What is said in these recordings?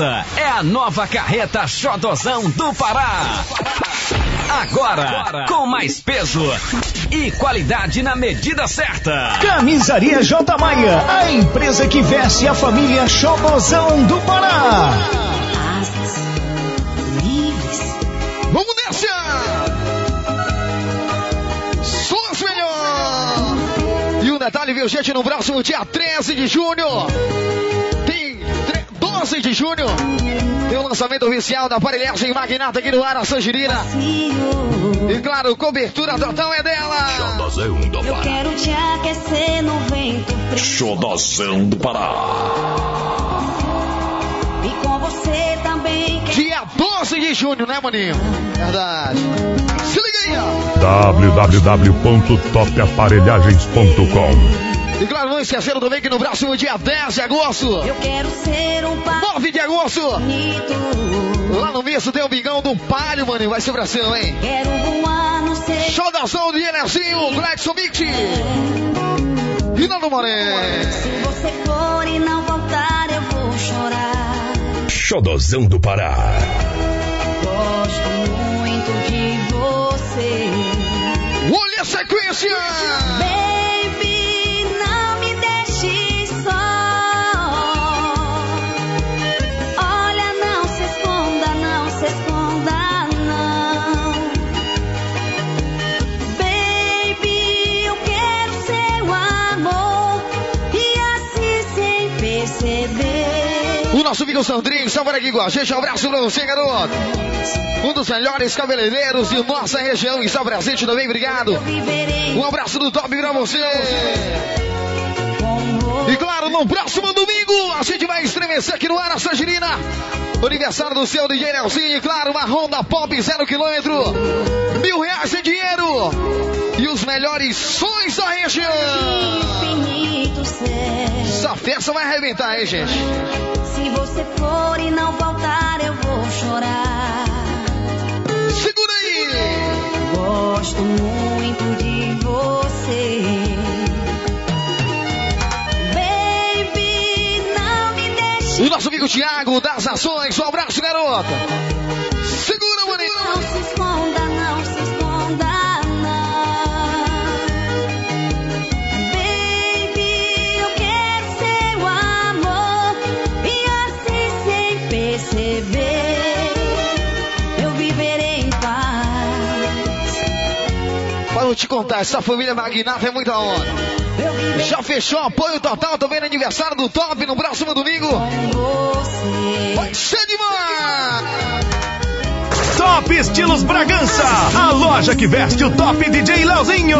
Essa é a nova carreta Xodozão do Pará. Agora, com mais peso e qualidade na medida certa. Camisaria J Maia, a empresa que veste a família Xodozão do Pará. Vamos nessa! Sons melhor! E um detalhe, viu, gente, no próximo dia 13 de junho. 12 de junho. Tem o lançamento oficial da aparelhagem Magnata aqui no ar, a Sangirina. E claro, cobertura total é dela. Xodozão do Eu Pará. quero te aquecer no vento frio. Xodozão do Pará. E com você também. Dia 12 de junho, né, maninho? Verdade. Se liga aí, ó. www.topaparelhagens.com E claro, não esqueceram também que no próximo dia 10 de agosto, Eu quero ser um pai 9 de agosto, bonito. lá no Misto tem o Bingão do Palio, maninho. Vai ser Brasil, hein? Quero voar no céu. Show da ação de Enerzinho, Gladson Mix. E Nando Moreno. Se você for e não voltar, eu vou chorar. Xodozão do Pará. Gosto muito de você. Olha a sequência. Baby, perceber. O nosso amigo Sandrinho estava aqui com a gente. Um abraço pra você, garoto. Um dos melhores cabeleireiros de nossa região está presente também. Obrigado. Um abraço do top pra você. E claro, no próximo domingo a gente vai estremecer aqui no ar a Sangirina. Aniversário do seu DJ Nelsinho. E claro, uma Honda Pop zero quilômetro. Mil reais em dinheiro. Melhores sons da região. infinito céu. Essa festa vai arrebentar, hein, gente? Se você for e não voltar, eu vou chorar. Segura aí. Gosto muito de você. Baby, não me deixe. O nosso amigo Thiago das Ações. Um abraço, garoto. Segura, Não maninho. se esconda, Eu te contar, essa família magnata é muita viverei Já fechou apoio total também no aniversário do Top no próximo domingo. Vai ser demais! Top Estilos Bragança, a loja que veste o top DJ Leozinho.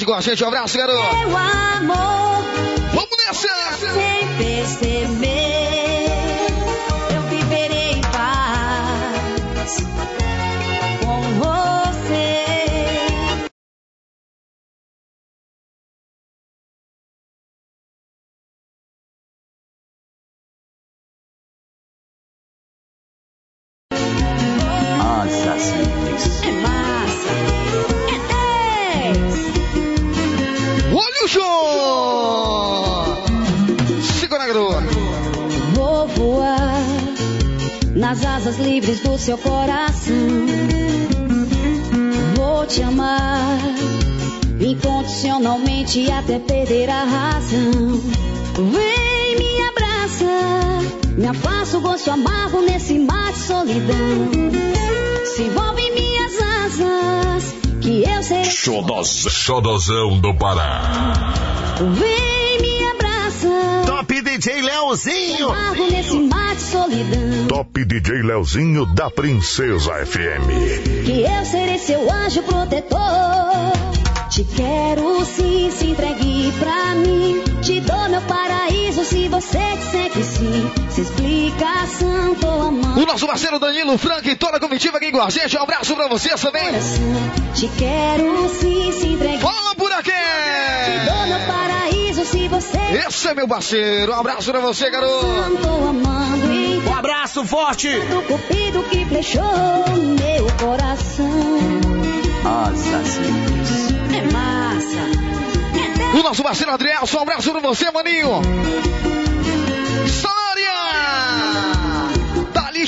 Presente com a gente, um abraço, garoto. meu amor, Vamos nessa! sem perceber, Xodoz, Xodozão do Pará. Vem, me abraça, Top DJ Leozinho. nesse mar de solidão. Top DJ Leozinho da Princesa FM. que eu serei seu anjo protetor. Te quero sim, se entregue O nosso parceiro Danilo Frank e toda a comitiva aqui com a gente. Um abraço pra vocês também. Coração. Te quero sim, se entregue Fala por! Dou meu paraíso se você Esse é meu parceiro. Um abraço pra você, garoto. amando. Um abraço forte. Do cupido que flechou meu coração. Asas livres. É massa. O nosso parceiro Adrielson, um abraço pra você, maninho.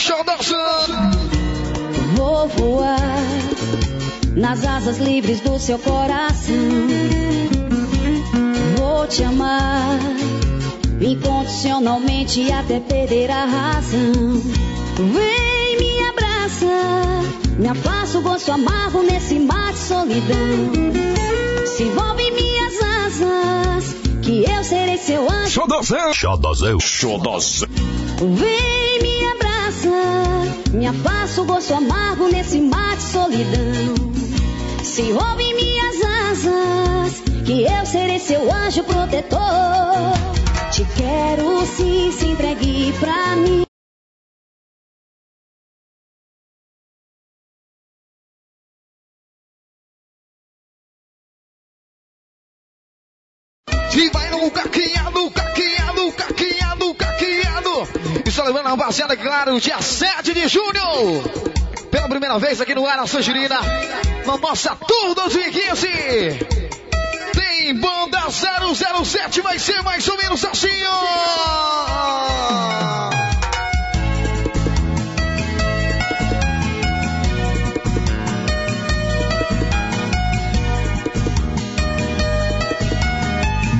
Dançando. Vou voar nas asas livres do seu coração. Vou te amar incondicionalmente até perder a razão. Vem, me abraça, me afasta o gosto amargo nesse mar de solidão. Se envolve em minhas asas, que eu serei seu anjo. Xodozão. Xodozão. Xodozão. Vem, me me afasta o gosto amargo nesse mar de solidão. Se envolve em minhas asas, que eu serei seu anjo protetor. Te quero sim, se entregue pra mim. E vai caqueado, caqueado, caqueado. E a rapaziada, claro, dia 7 de junho. Pela primeira vez aqui no Ara Sangirina, na nossa Tour 2015. Tem banda 007, vai ser mais ou menos assim, ó.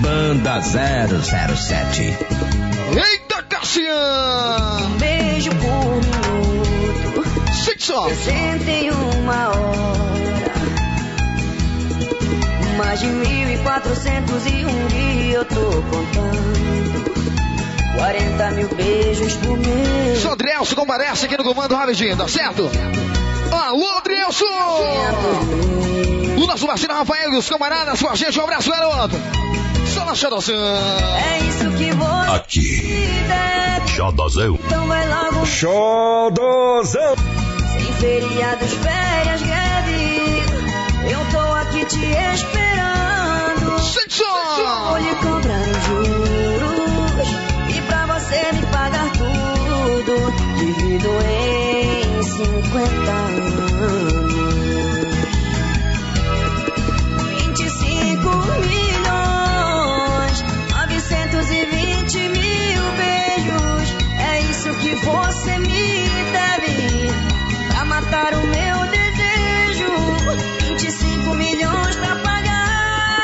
Banda 007. Eita, Cassiano! Beijo por minuto, Sente só. 61 hora. Mais de 1401 dia eu tô contando. 40 mil beijos por mês. Só Adrielson comparece aqui no comando rapidinho, tá certo? Alô, Adrielson! O nosso parceiro Rafael e os camaradas com a gente, um abraço, garoto! Só na Xadoção! É isso que você Aqui. Xodozão. Então vai logo Xodozão. Sem feriados, férias, greve. Eu tô aqui te esperando. Sente só! Vou lhe cobrar os juros. E pra você me pagar tudo, divido em 50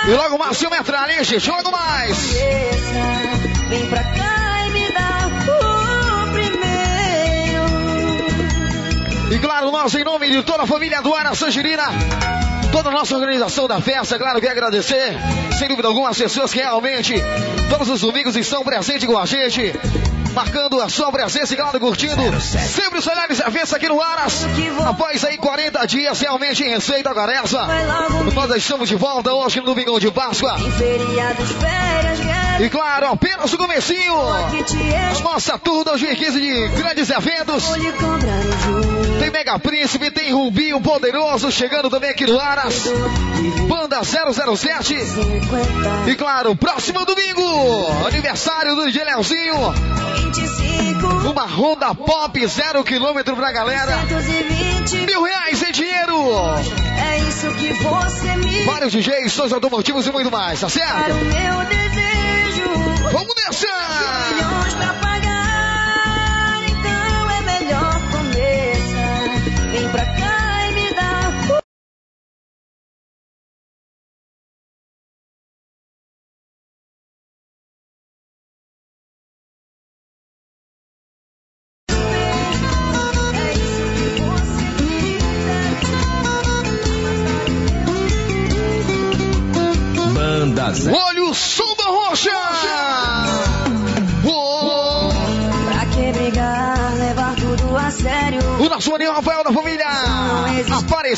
E logo mais o metralha, gente? Logo mais! Vem pra cá e me dá o primeiro. E claro, nós, em nome de toda a família do Ara Sangirina, toda a nossa organização da festa, claro, quer agradecer, sem dúvida alguma, as pessoas que realmente, todos os domingos, estão presentes com a gente. Marcando a sua presença e claro, curtindo sempre os melhores eventos aqui no Aras. Após aí 40 dias realmente em Garessa. Vai logo Nós estamos de volta hoje no Domingão de Páscoa. em feriados, férias, greve. E claro, apenas o comecinho. A nossa Tour 2015 de grandes eventos. Tem Mega Príncipe, tem Rubinho Poderoso chegando também aqui no Aras. Banda 007. 50, E claro, próximo domingo, aniversário do DJ Leozinho. 25, Uma Honda Pop, zero quilômetro pra galera. 120 Mil reais em dinheiro. É isso que você me Vários DJs, sons automotivos e muito mais, tá para certo? o meu desejo. Vamos nessa!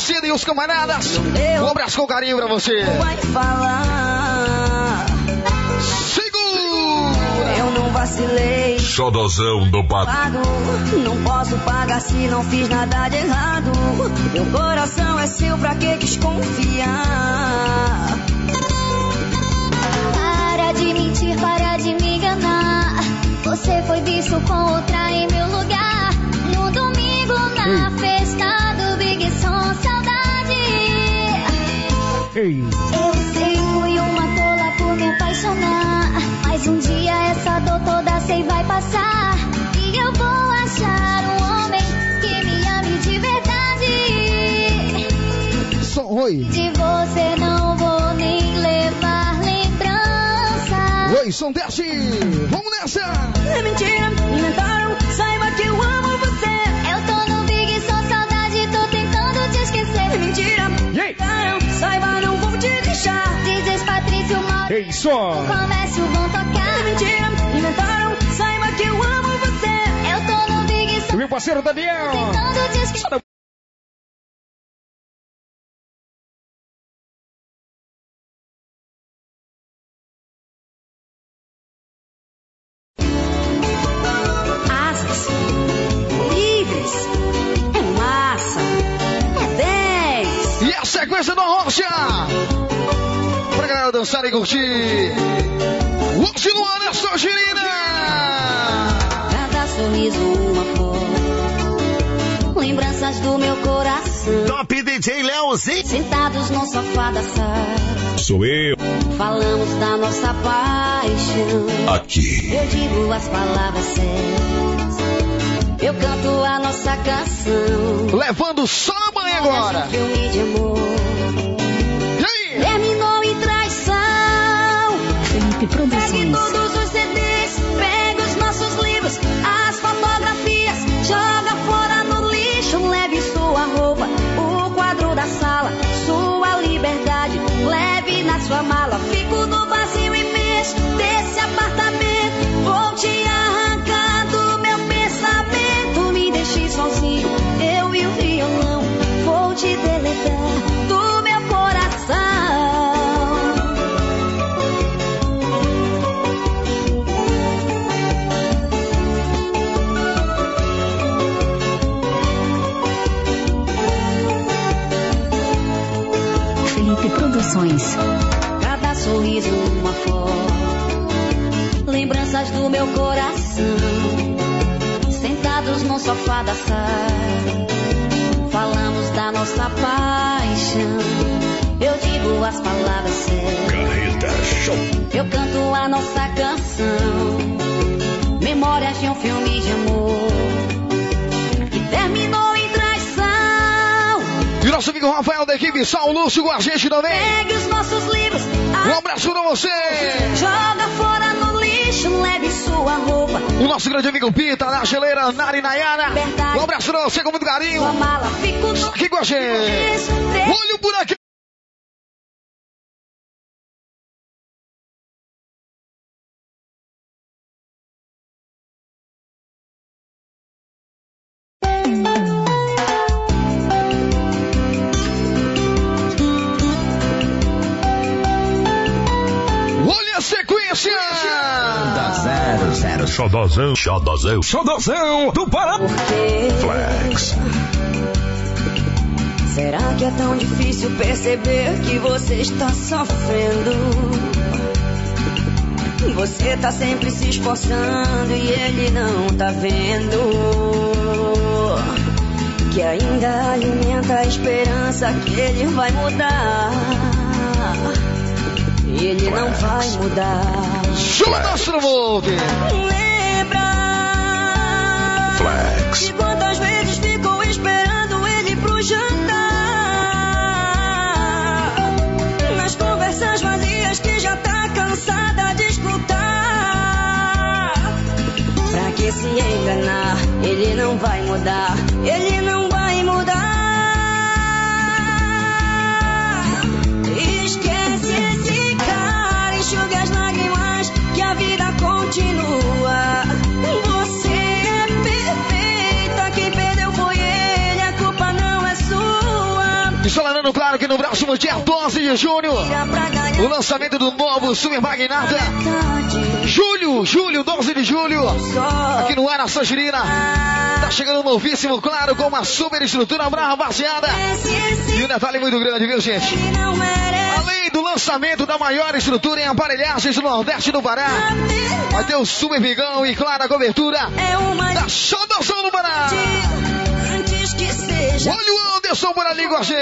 Aparecida e os camaradas. Um abraço com carinho pra você. Vai falar. Segura! Eu não vacilei. Xodozão do. Pago, não posso pagar se não fiz nada de errado. Meu coração é seu, pra que desconfiar? de mentir, para de me enganar. Você foi visto com outra em meu lugar. No domingo, na festa Ei. Eu sei, fui uma tola por me apaixonar. Mas um dia essa dor toda sei vai passar. E eu vou achar um homem que me ame de verdade. Oi. De você não vou nem levar lembrança. Oi, som desce. Vamos nessa. É mentira, inventaram, saiba que eu amo você. Eu tô no Big Som, saudade, tô tentando te É esquecer. mentira, inventaram, saiba, não vou te deixar. Dizes Patrício Mauro, Ei, som. comércio vão É tocar. mentira, inventaram, saiba que eu amo você. Eu tô no Big Meu parceiro Daniel. tentando dançar e curtir. Hoje é só girina. Cada sorriso uma flor. Lembranças do meu coração. Top DJ Leozinho. Sentados no sofá da sala. Sou eu. Falamos da nossa paixão. Aqui. Eu digo as palavras certas. Eu canto a nossa canção. Levando só amanhã agora. Filme de amor. Felipe Pegue todos os CDs, pegue os nossos livros, as fotografias, joga fora no lixo, leve sua roupa, o quadro da sala, sua liberdade, leve na sua mala. Fico no vazio imenso desse apartamento, vou te arrancar do meu pensamento, me deixe sozinho, eu e o violão, vou te deletar Produções. Cada sorriso uma flor. Lembranças do meu coração. Sentados no sofá da sala. Falamos da nossa paixão. Eu digo as palavras certas. Carreta Show. Eu canto a nossa canção. Memórias de um filme de amor. Nosso amigo Rafael da equipe Sal Lúcio com a gente também. Pegue os nossos livros. Um abraço pra você. Joga fora no lixo, leve sua roupa. O nosso grande amigo Pita, na geleira, Nari Nayara. Um abraço pra você com muito carinho. Sua mala, fico no Aqui com a gente. Olha o buraquinho. Xodozão. Xodozão. Xodozão do Pará. Flex. Será que é tão difícil perceber que você está sofrendo? Você tá sempre se esforçando e ele não tá vendo. Que ainda alimenta a esperança que ele vai mudar. Ele não vai mudar. Show da Astrovolt. Flex. de quantas vezes ficou esperando ele pro jantar? Nas conversas vazias que já tá cansada de escutar. Pra que se enganar? Ele não vai mudar. Ele não lembrando claro que no próximo dia 12 de junho, o lançamento do novo Super Magnata. Julho, julho, 12 de julho, aqui no Ara Sangirina. Tá chegando novíssimo, claro, com uma super estrutura brava, esse E um detalhe muito grande, viu, gente? Além do lançamento da maior estrutura em aparelhagens do Nordeste do Pará. Vai ter o Super Vigão e clara cobertura É da Xodozão do Pará. Olha o Anderson por ali com a gente.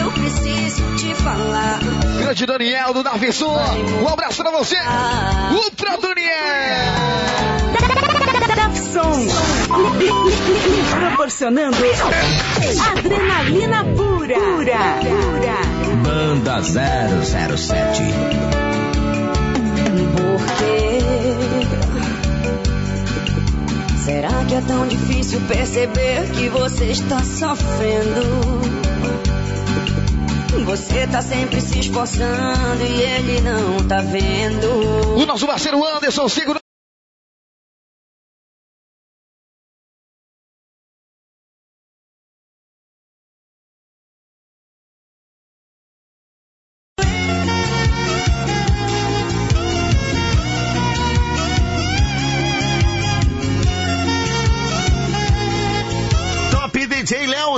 Eu preciso te falar. Grande Daniel do Davidson. Um abraço pra você. Ultra Daniel. Som. Proporcionando adrenalina pura. Pura. Pura. Banda 007. Por Será que é tão difícil perceber que você está sofrendo? Você tá sempre se esforçando e ele não tá vendo. O nosso parceiro Anderson segura.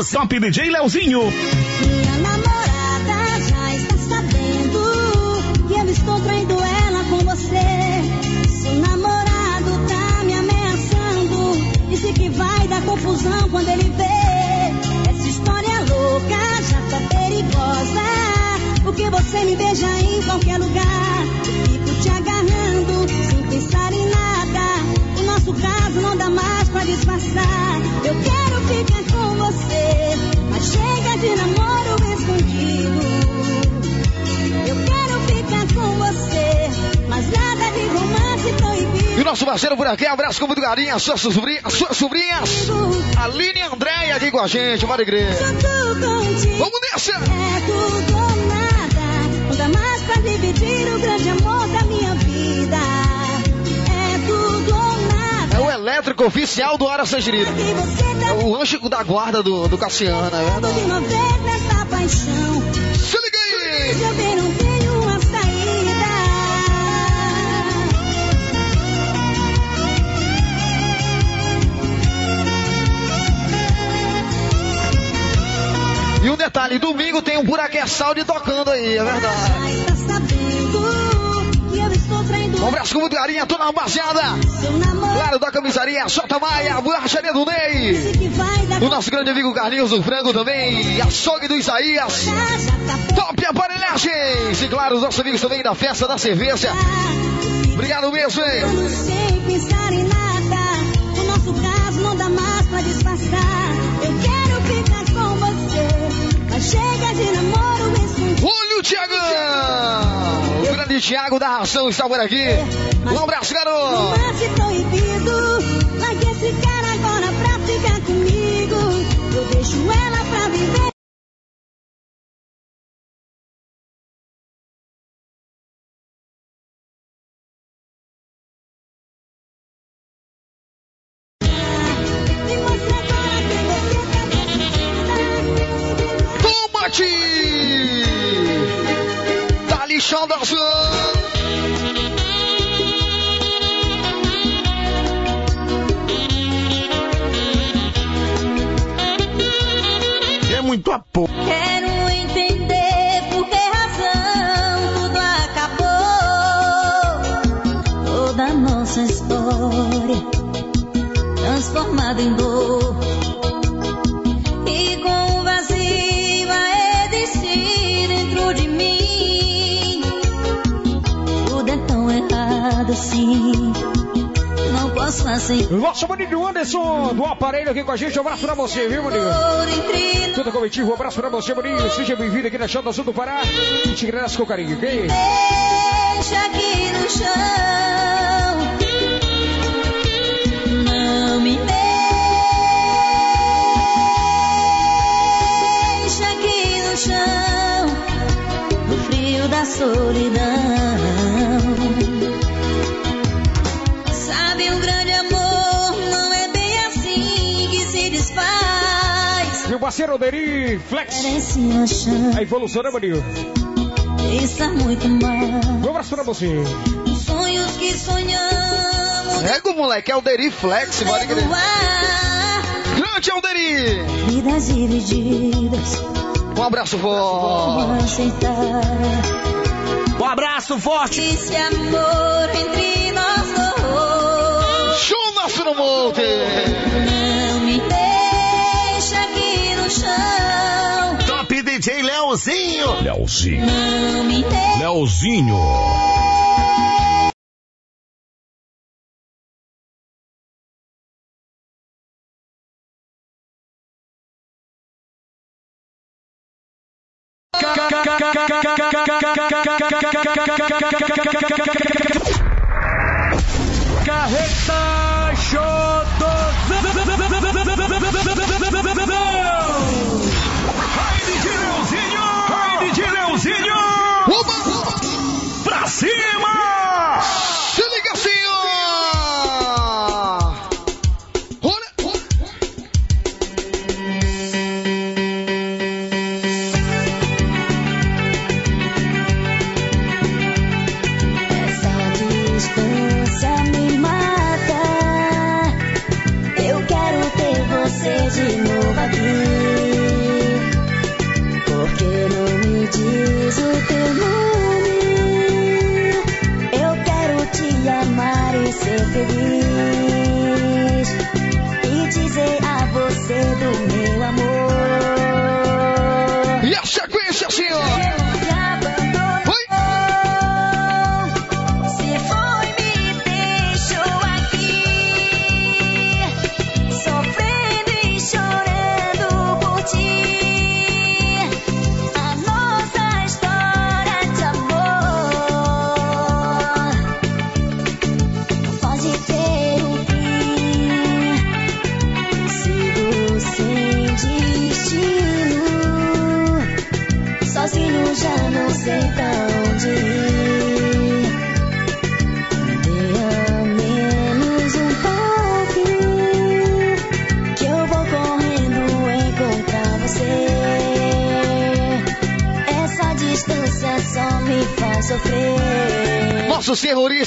Top DJ Leozinho. Aqui, abraço com muito carinho, as suas sobrinhas, as suas sobrinhas, Aline e Andréia aqui com a gente, bora igreja. Vamos nessa! é tudo ou nada. Não dá mais pra dividir o grande amor da minha vida. É tudo ou nada. É o elétrico oficial do Hora tá É o anjo da guarda do, do Cassiano, é verdade. de uma vez nessa paixão. Detalhe, domingo tem um buraquinho saúde tocando aí, é verdade. Um abraço com muito carinho a toda a rapaziada. Claro, da camisaria, Sota Maia, a borracharia do Ney. O nosso grande amigo Carlinhos do Frango também. Açougue do Isaías. Top aparelhagens. E claro, os nossos amigos também da festa da cerveja. Obrigado mesmo, hein? Tiago da Ração está por aqui. Um abraço, garoto! Romance proibido. Largue esse cara agora pra ficar comigo. Eu deixo ela Aqui com a gente. Um abraço pra você, viu, entre Toda comitiva, um abraço pra você, maninho. Seja bem-vindo aqui na Chão do Sul do Pará. E te agradece com carinho, ok? Deixa aqui no chão. Não me deixa aqui no chão. No frio da solidão. Parceiro Oderi Flex. A evolução, né, maninho? Está muito mal. Um abraço pra você. Sonhos que sonhamos. Rega o moleque, é o Deri Flex, bora igreja. voar. Grande Alderi! Vidas divididas Um abraço forte. Um abraço forte. Esse amor entre nós dois. Show nosso no monte. Chão. Top DJ Leozinho. Leozinho. Não me. Leozinho. Carreta cima!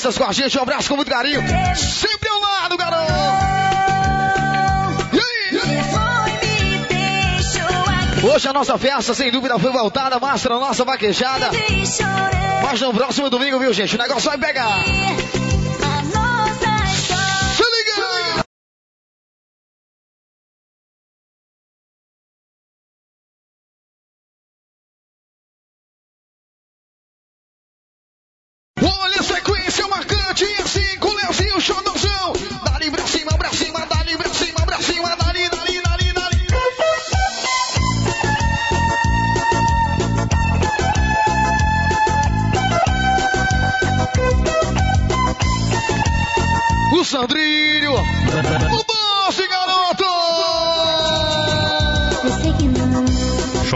Terroristas com a gente, um abraço com muito carinho. Sempre ao lado, garoto! E aí? Hoje a nossa festa, sem dúvida, foi voltada, mostra a nossa vaquejada. Mas no próximo domingo, viu, gente? O negócio vai pegar.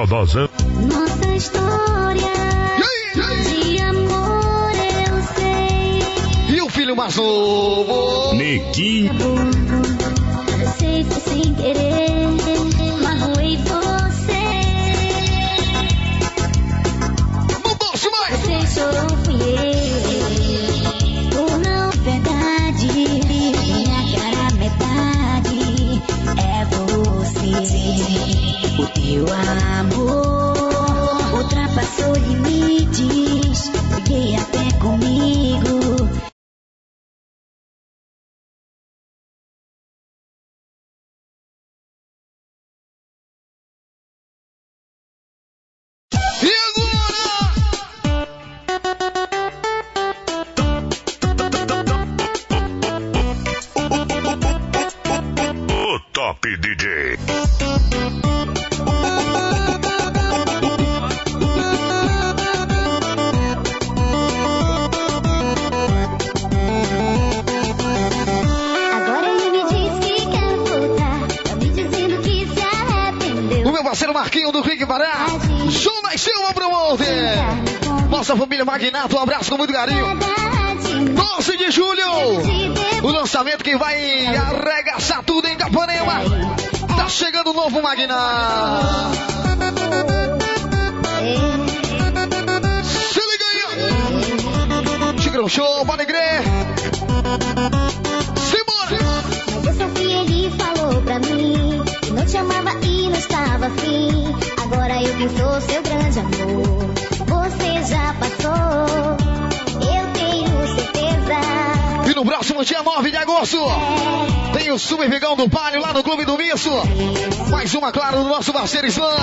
Não. Xodozão. Nossa história de amor eu sei. E o filho mais novo? Neguinho. Eu sei foi sem querer, magoei você. No doce mais! Você chorou, fui eu. Por não verdade, minha cara metade é você. O teu amor Silva Promoter. Nossa família Magnato, um abraço com muito carinho. 12 de julho. O lançamento que vai arregaçar tudo em Capanema. Tá chegando o novo ó. Tigrão Show, pode crer. Simbora. Mas eu sofri, ele falou pra mim não te amava e não estava afim. Agora eu que sou dia 9 de agosto. Tem o Super Vigão do Palio lá no Clube do Misso. Mais uma, claro, do nosso parceiro vai.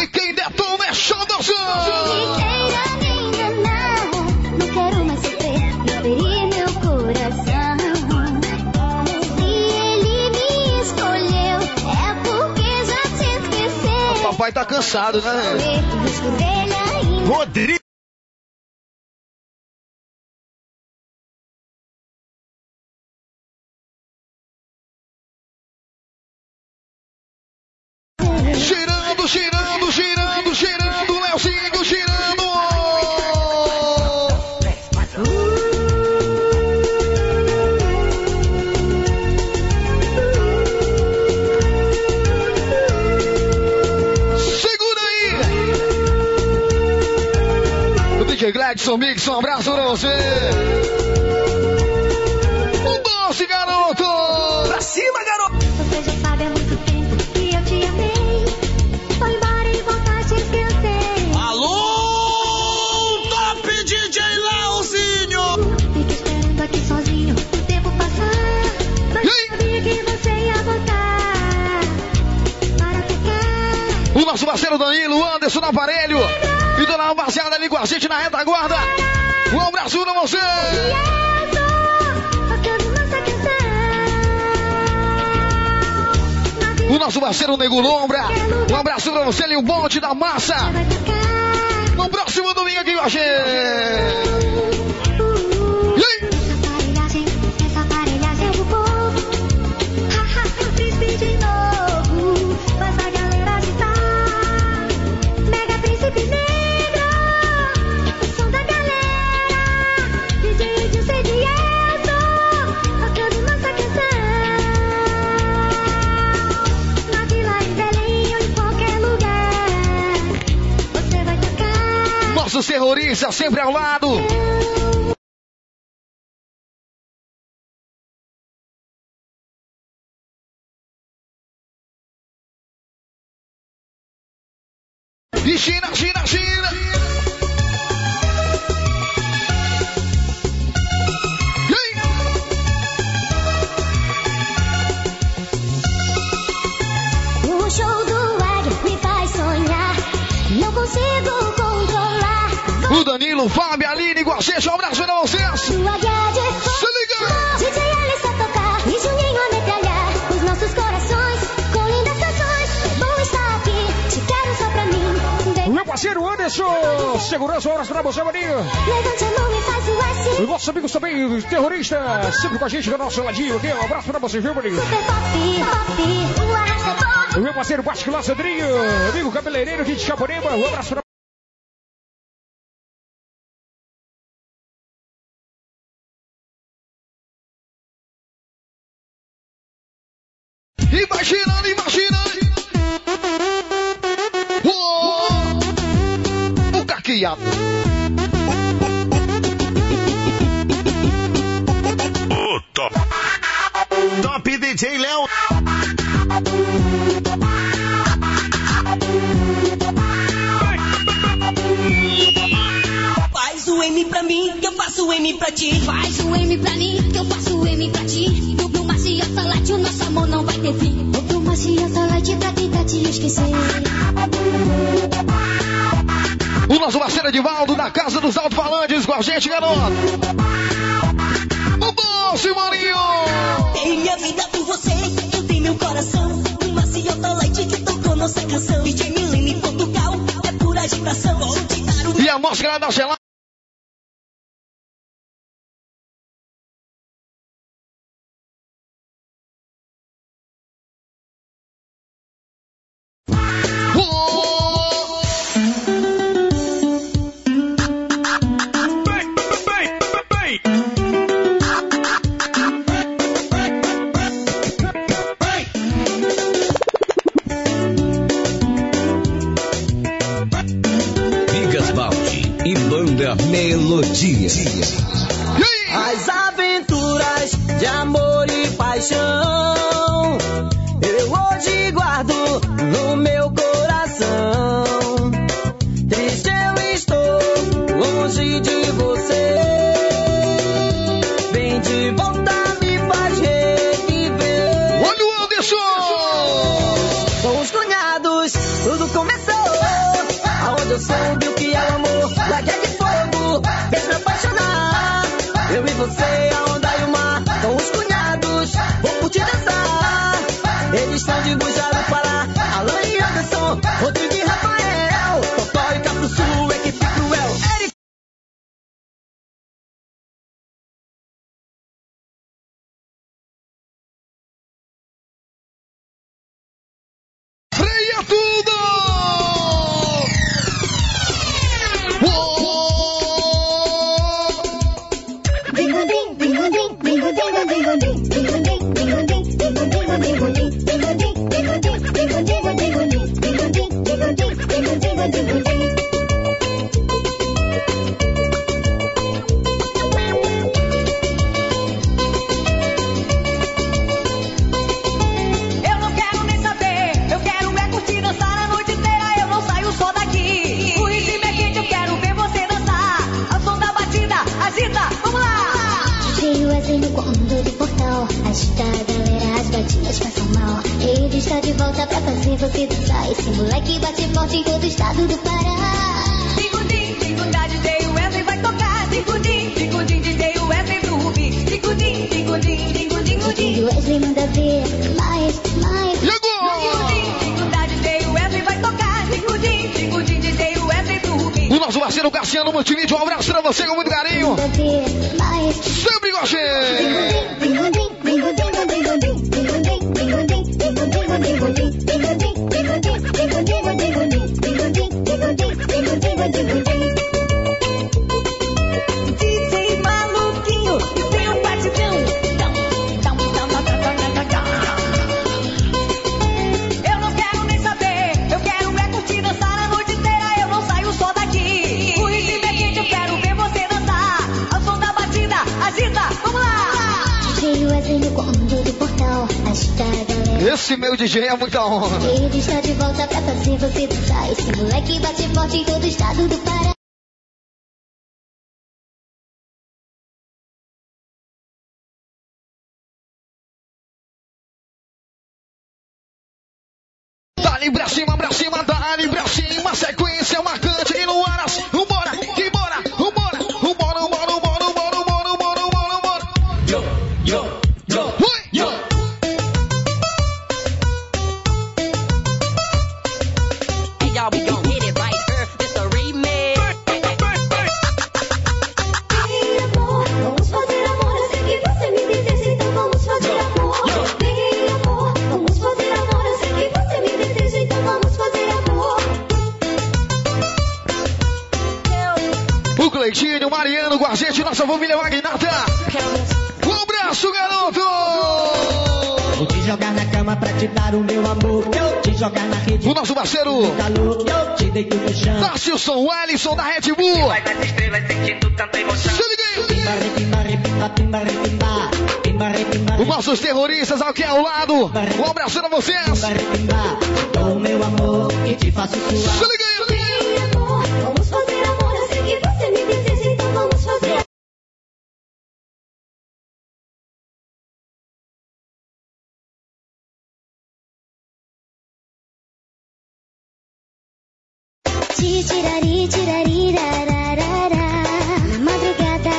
E quem detona é enganar. Não quero mais sofrer, não ferir meu coração. É. Papai tá cansado, né? Rodrigo. Gladson Mix, um abraço pra você. Um doce, garoto. Pra cima, garoto. Você já sabe há muito tempo que eu te amei. Foi embora e voltaste, esquecer. Alô, Top DJ Leozinho. Fiquei esperando aqui sozinho o tempo passar. Mas Ei! sabia que você ia voltar. Para ficar. O nosso parceiro Danilo, Anderson no aparelho. E Rapaziada ali com a gente na retaguarda. Um abraço pra você. Tocando nossa canção. O nosso parceiro Nego Lombra. Um abraço pra você ali, o bonde da massa. No próximo domingo aqui com a gente. Nossos terroristas sempre ao lado. E gira, gira, gira. O Danilo, o Fábio, Aline, gente. Um abraço pra vocês. De Se liga. DJ Alice a tocar e Juninho a metralhar. Os nossos corações com lindas canções. É bom estar aqui. Te quero só pra mim. Vem, Meu parceiro Anderson, segurança, horas pra você, maninho. levante a mão e faz o S. Os nossos amigos também, os terroristas, sempre com a gente do nosso ladinho aqui. Um abraço pra você, viu, maninho? Super pop, pop. O arrasta é todo. O meu parceiro Particular Sandrinho, amigo cabeleireiro aqui de Chaporema. Um abraço pra Edivaldo da Casa dos Alto-Falantes com a gente, garoto. O doce, Marinho. Minha vida por você, eu dei meu coração. Uma Ciota Light que tocou nossa canção. DJ Milene Portugal, é pura agitação. E a máscara da gelada. Sing it with muita. Ele está de volta pra tá fazer você dançar. Esse moleque bate forte em todo o estado do Pará. Dali pra cima, pra cima, dali pra cima. com a gente, nossa família Magnata. Um abraço garoto! Vou te jogar na cama pra te dar o meu amor. Eu te jogar na rede. O nosso parceiro. Calor, eu te Alisson da Red Bull. Vai as estrelas sentindo tanta emoção. Se liga. Pimba, pimba. Pimba. Os nossos terroristas aqui ao é lado. Um abraço pra vocês. O meu amor te. Se liga aí. Na madrugada.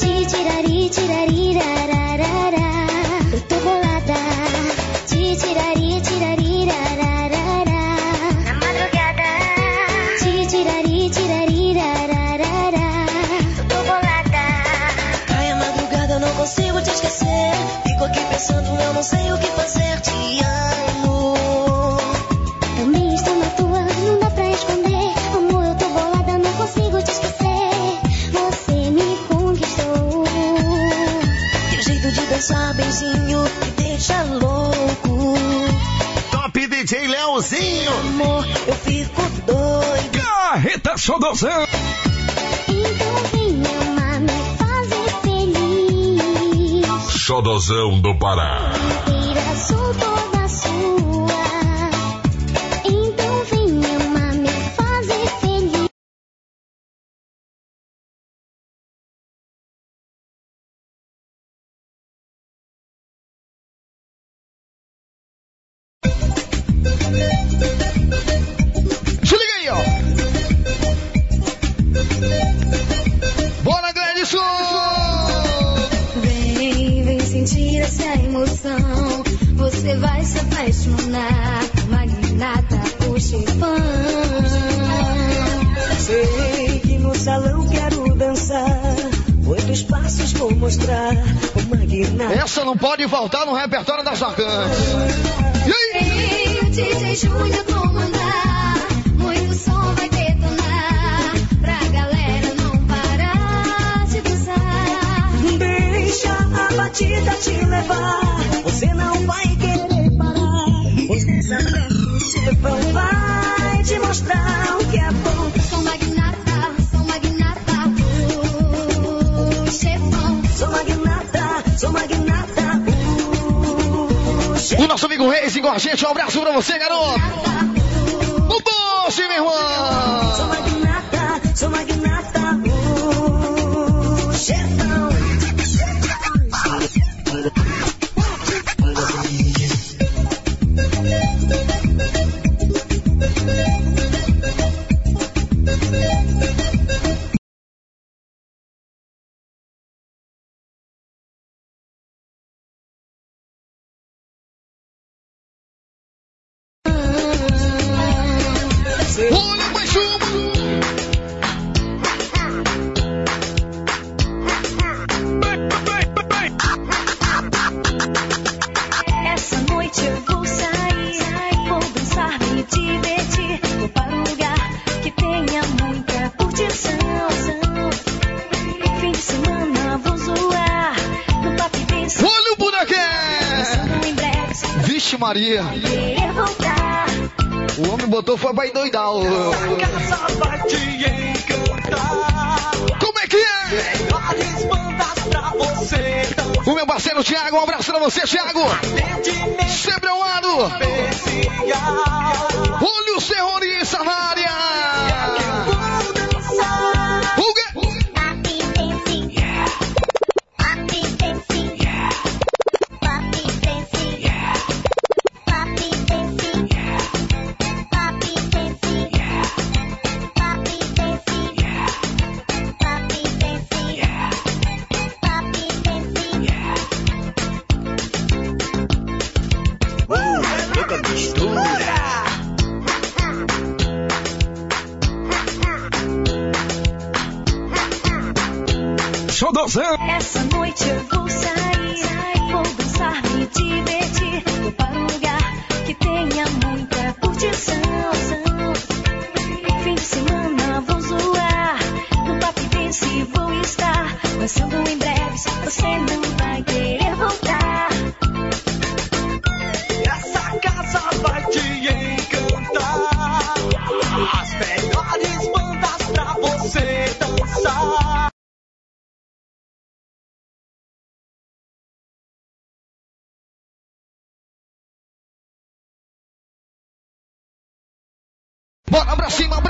Ti, tirari, tirari, rararara. Eu tô bolada. Ti, tirari, tirari, rararara. Na madrugada. Ti, tirari, tirari, rararara. Eu tô bolada. Cai madrugada, eu não consigo te esquecer. Fico aqui pensando, eu não sei o que fazer. Amor, eu fico doido. Carreta Sodozão. Então vem amar, me fazer feliz. Sodozão do Pará. Queira, vai te mostrar o que é bom. Sou magnata, sou magnata. O chefão. Sou magnata, sou magnata. Uh, O nosso amigo Reis com a gente. Um abraço pra você, garoto. O doce, meu irmão. Maria. O homem botou foi pra endoidar. Como é que é? O meu parceiro Thiago, um abraço pra você, Thiago. Sempre ao lado. Deutsche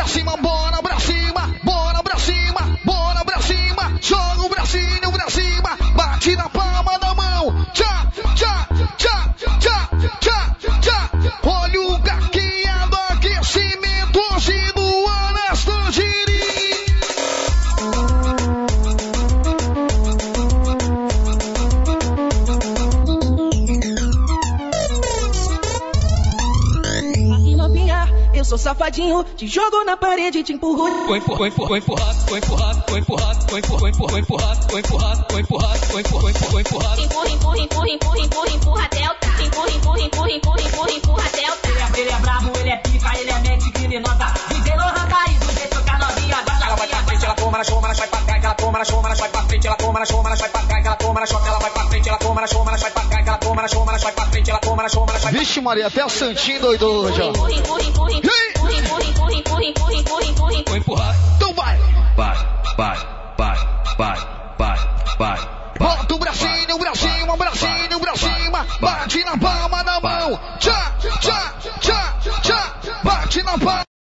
simão bola Te jogo na parede e te empurro. Foi empurrado, foi empurrado, foi empurrado, foi empurrado, foi empurrado, foi empurrado, foi empurrado, foi empurrado, foi empurrado, foi empurrado. Empurra, empurra, empurra, empurra, empurra, empurra, delta. Empurra, empurra, empurra, empurra, empurra, empurra, delta. Ele é, ele é brabo, ele é pica, ele é mente criminosa. DJ Lohan País, o jeito que a novinha gosta vai pra frente, ela toma na choma, ela vai pra trás, ela toma na choma, ela vai pra frente, ela toma na choma, ela vai pra trás, ela toma na choma, ela vai pra frente, ela toma na choma, ela vai pra trás, ela toma na choma, ela vai pra frente, ela toma na choma, ela vai Vixe Maria, até o Santinho doido hoje, ó. Corre, corre, corre, corre, corre, corre, corre, corre, corre. Vou empurrar. Então vai. Vai, vai, vai, vai, vai, vai. Bota o bracinho, bracinho, bracinho, bracinho, bate na palma da mão, tchá, tchá, tchá, tchá, bate na palma.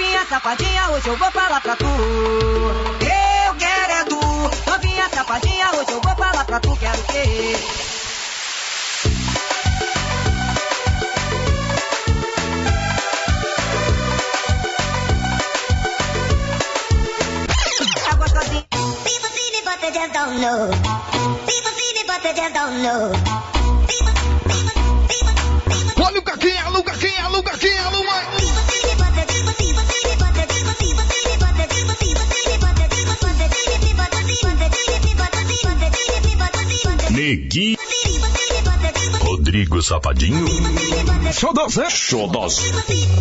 novinha safadinha, hoje eu vou falar pra tu. Eu quero é tu, novinha safadinha, hoje eu vou falar pra tu, quero que. Tá olha o Caquinha, olha o Caquinha. Neguinho. Rodrigo Sapadinho. Xodozé. Xodozé.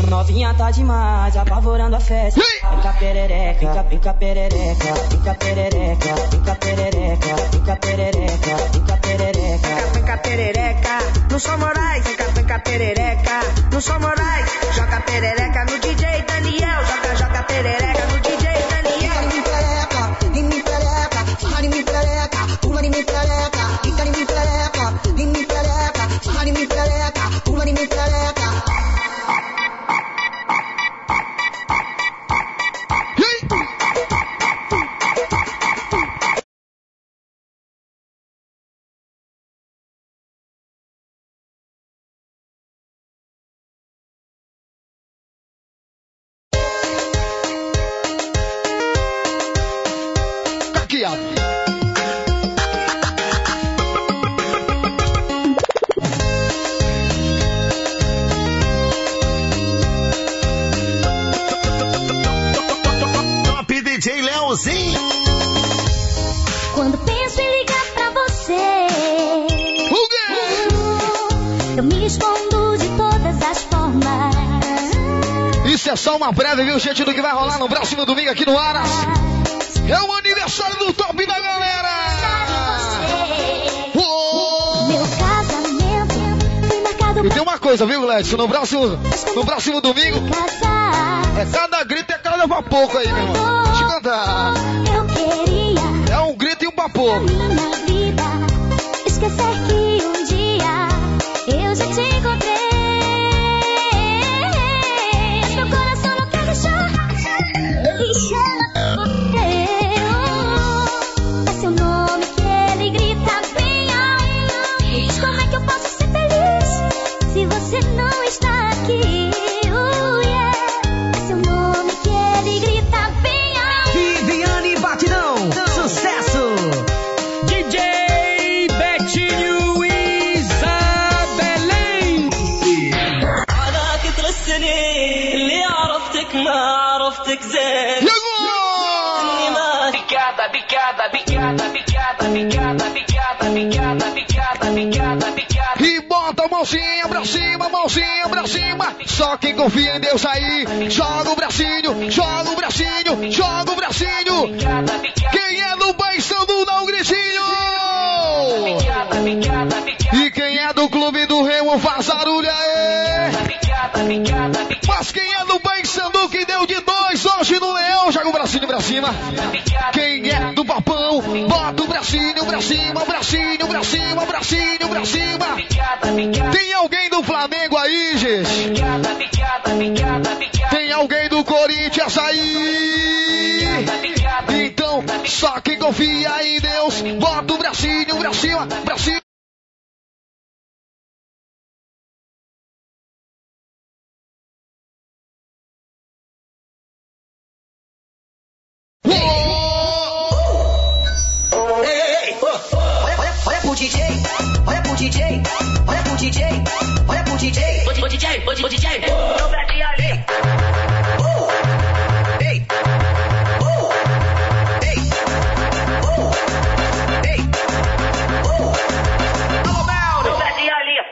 Novinha tá demais, apavorando a festa. Fica perereca, fica perereca, fica perereca, fica perereca, fica perereca, fica perereca. Fica perereca, não sou Morais, Fica, fica perereca, não sou Morais, Joga perereca no DJ Daniel. Joga, joga perereca no DJ Daniel. Come me play like a, somebody certeza, viu, Gladson? No próximo, no próximo domingo. É cada grito é cada papoco aí, meu irmão. Deixa eu cantar. É um grito e um papoco. pro DJ, olha pro DJ, olha pro DJ, olha pro DJ. DJ, DJ, ali.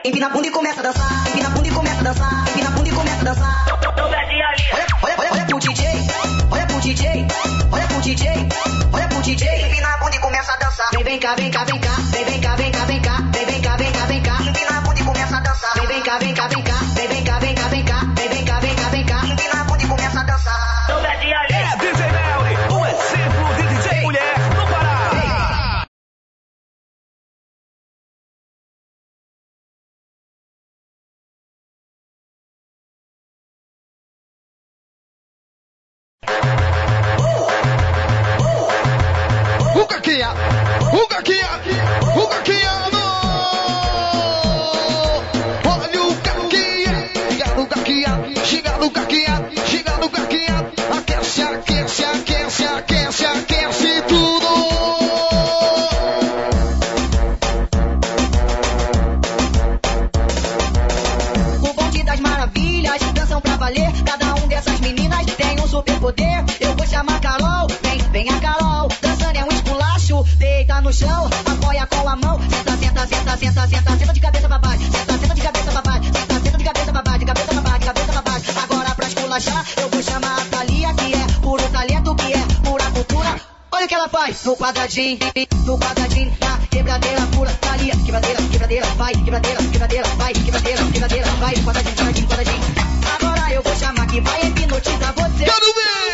Empina a bunda e começa a dançar, empina a bunda e começa a dançar, empina a bunda e começa a dançar. Dobradinha ali. Olha, olha, olha pro DJ, olha pro DJ, olha pro DJ, olha pro DJ. Empina a bunda e começa a dançar. Vem, vem cá, vem cá, vem cá. No quadradinho, no quadradinho, na quebradeira pura, Thalia, quebradeira, quebradeira, vai, quebradeira, quebradeira, vai, quebradeira, quebradeira, vai, quadradinho, quadradinho, quadradinho. Agora eu vou chamar que vai hipnotizar você. Quero ver!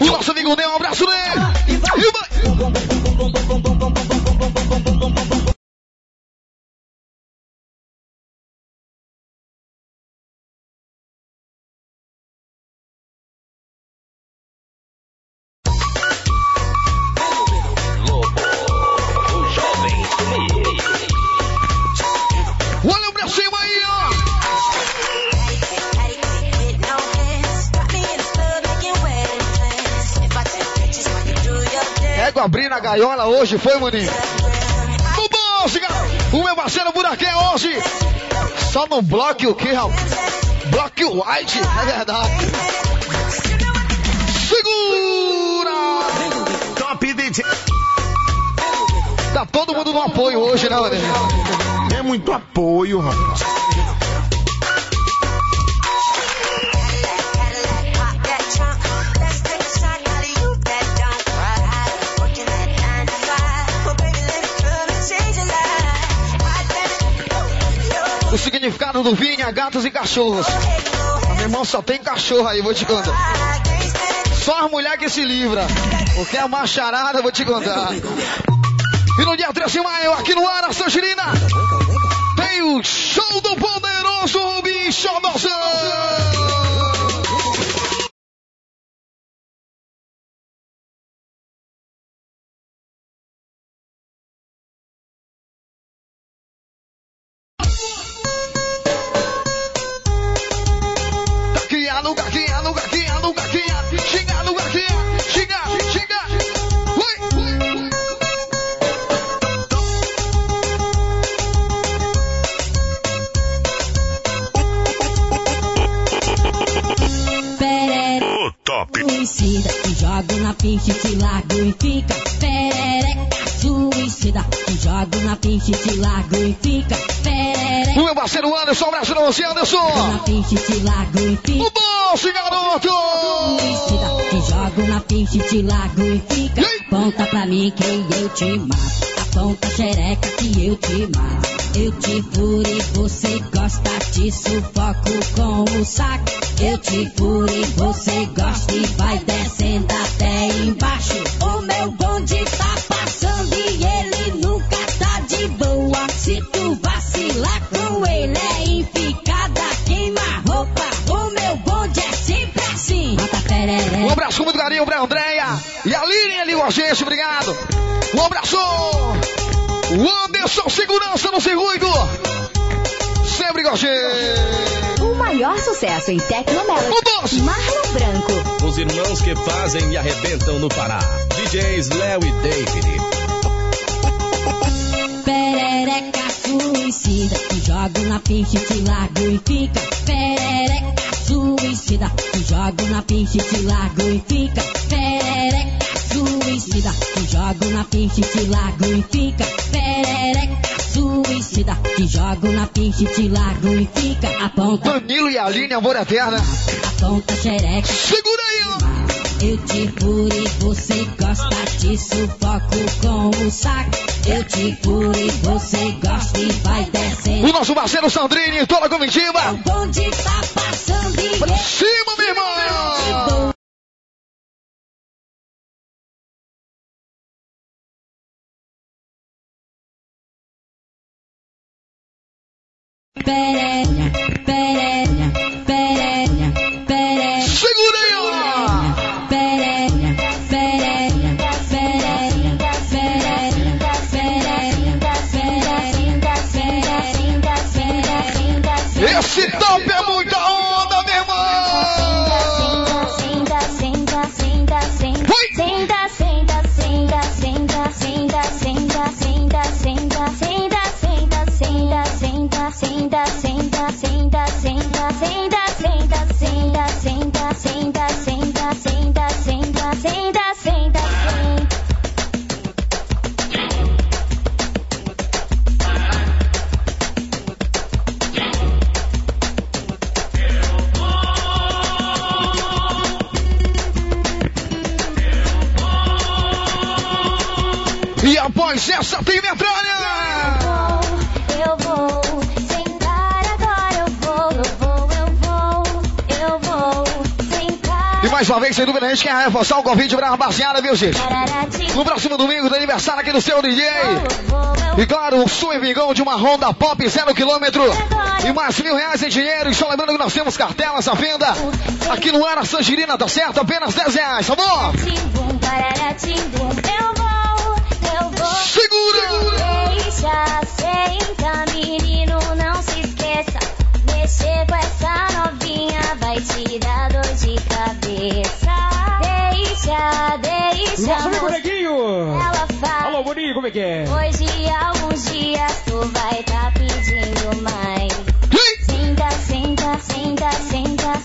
O nosso amigo Ney, gaiola hoje, foi, maninho? O música! O meu parceiro Buraquém hoje! Só no bloco o que, rapaz? Bloco white, é verdade. Segura! Top DJ. Tá todo mundo no apoio hoje, né, maninho? É muito apoio, rapaz. O significado do vinho é gatos e cachorros. Meu irmão só tem cachorro aí, vou te contar. Só as mulheres que se livra. Porque é macharada, vou te contar. E no dia 13 de maio, aqui no Ara Sangerina, tem o show do poderoso bicho Gaquinha, largo e fica. Perereca, suicida, jogo na pinche, te largo e fica. Perereca, O meu parceiro Anderson, um abraço pra você, na Anderson. pinche, te largo e fica. O doce, garoto. Suicida, jogo na pinche, te largo e fica. Aponta pra mim que eu te mato. Aponta xereca que eu te mato. Eu te furo e você gosta, te sufoco com o saco. Eu te furo e você gosta e vai descendo até embaixo. O meu bonde tá passando e ele nunca tá de boa. Se tu vacilar com ele é enficada, queima roupa. O meu bonde é sempre assim. Um abraço com muito carinho pra Andréia e a Lilian ali com obrigado. Um abraço. O Anderson, segurança no circuito. Sempre com a gente. O maior sucesso em Tecnomelody. Marlon Branco. Os irmãos que fazem e arrebentam no Pará. DJs Léo e David. Perereca suicida, jogo na pinche, te largo e fica. Perereca suicida, jogo na pinche, te largo e fica. Perereca suicida, jogo na pinche, te largo e fica. Perereca suicida, te jogo na pinche, te largo e fica. Aponta, Danilo e a Aline, amor eterna. aponta xereca. Segura aí, ó. Eu te furo e você gosta, te sufoco com o saco. Eu te furo e você gosta e vai descendo. O nosso parceiro Sandrini e toda a comitiva. Onde tá passando e Pra cima, meu irmão. better. Gente quer reforçar o convite pra rapaziada, viu, gente? No próximo domingo, do aniversário aqui do seu DJ. E claro, o Sul e Vingão de uma Honda Pop zero quilômetro. E mais mil reais em dinheiro. E só lembrando que nós temos cartelas à venda aqui no Ara Sangirina, tá certo? Apenas 10 reais, tá bom? Vou. Segura! Nosso amigo. Neguinho. Alô, Boninho, como é que é? Hoje, alguns dias, tu vai tá pedindo mais. Senta, senta, senta, senta,